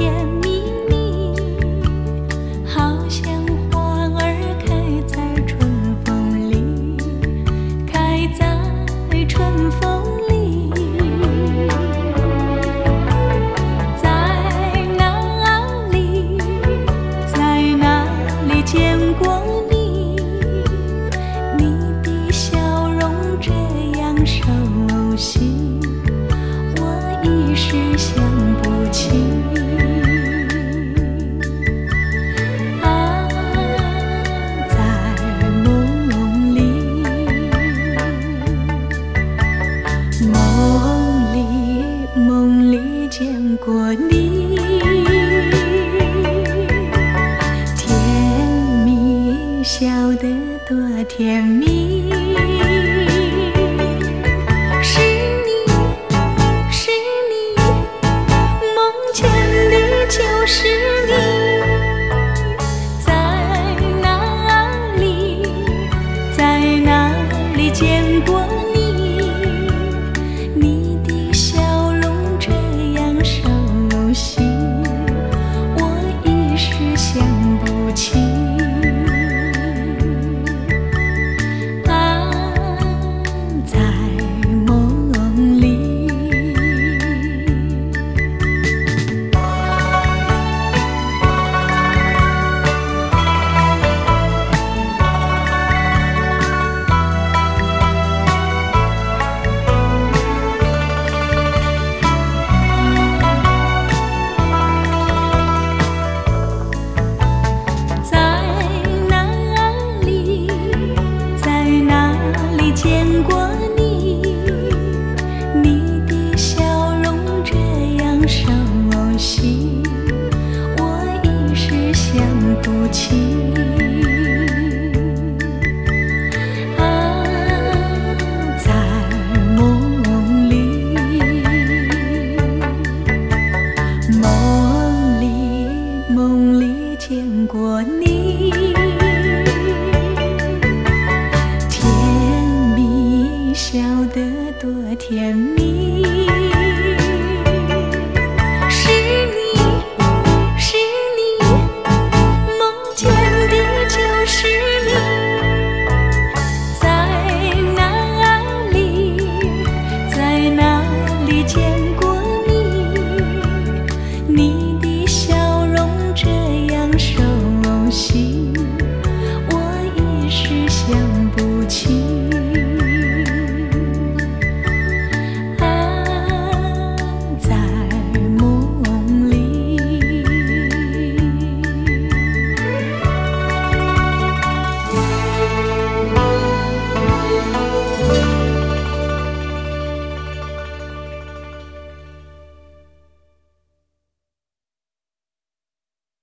甜蜜蜜好像花儿开在春风里开在春风里在哪里在哪里见过你？你？的笑容这样熟悉我一时想不起甜蜜。熟悉我一时想不起啊在梦里梦里梦里见过你甜蜜笑得多甜蜜。情。